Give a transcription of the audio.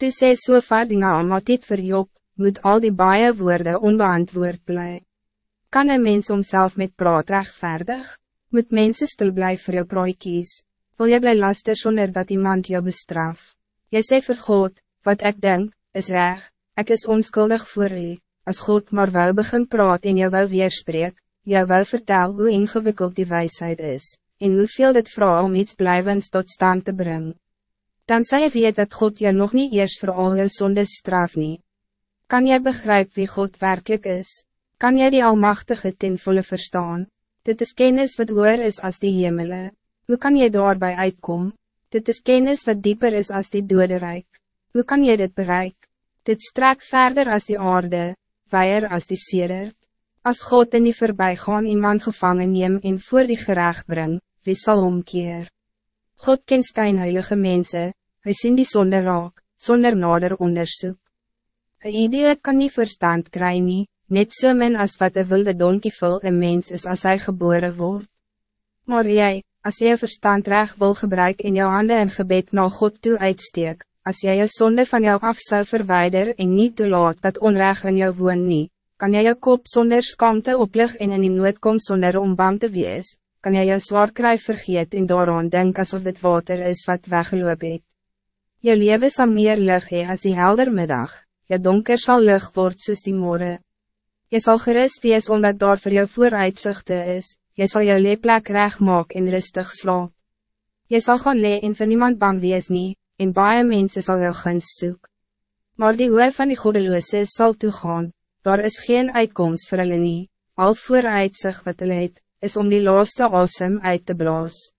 Toe sê Sofar die Naamatit vir Job, moet al die baie woorden onbeantwoord bly. Kan een mens omself met praat rechtvaardig? Moet mensen stil bly vir jou praaikies? Wil jy bly laster zonder dat iemand jou bestraf? Jy sê vir God, wat ik denk, is reg, ik is onskuldig voor u. Als God maar wou begin praat en jou wou weerspreek, jou wou vertel hoe ingewikkeld die wijsheid is, en hoeveel dit vraag om iets blijvends tot stand te brengen. Dan zei je weet dat God je nog niet eerst voor al je zondes straf niet. Kan jij begrijpen wie God werkelijk is? Kan jij die Almachtige ten volle verstaan? Dit is kennis wat hoger is als die hemelen. Hoe kan je daarbij uitkomen? Dit is kennis wat dieper is als die dodenrijk. Hoe kan je dit bereiken? Dit strekt verder als die aarde, weier als die sedert. Als God in die voorbijgaan iemand gevangen neem en voor die gerecht bring, wie zal omkeer? God kent skynheilige mensen, hij sien die zonder raak, zonder nader onderzoek. Een idee kan niet verstand krijgen, nie, net so min as wat een wilde donkie vul een mens is als hij geboren wordt. Maar jij, als je verstand recht wil gebruiken in jouw handen en gebed naar God toe uitsteek, als jij je zonde van jou af zou verwijderen en niet toelaat dat onrecht in jou woon nie, kan jy jou kop zonder skamte oplig en in die nood kom sonder om bang te wees, kan jy jou zwaar kry vergeet en daaraan denk alsof dit water is wat weggeloop het. Jou leven sal meer lig hee as die helder middag, jou donker sal lig word soos die morgen. Je zal gerust wees omdat daar voor jou vooruitzichte is, je zal jou leeplek recht maak en rustig slaap. Je zal gaan lee en vir niemand bang wees nie, en baie mense sal jou gunst soek. Maar die hoofd van die godeloose sal toegaan, daar is geen uitkomst vir hulle nie, al vooruitzig wat hulle het, is om die laaste asem uit te blazen.